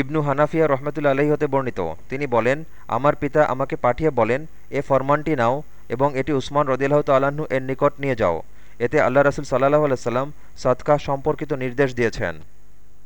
ইবনু হানাফিয়া রহমতুল্লা আলহী হতে বর্ণিত। তিনি বলেন, আমার পিতা আমাকে পাঠিয়ে বলেন, এ ফরমানটি নাও এবং এটি উসমান রদিল্লাহ তাল্লাহ্ন এর নিকট নিয়ে যাও। এতে আল্লাহ রসুল সাল্লাহ আলাইসাল্লাম সৎকা সম্পর্কিত নির্দেশ দিয়েছেন।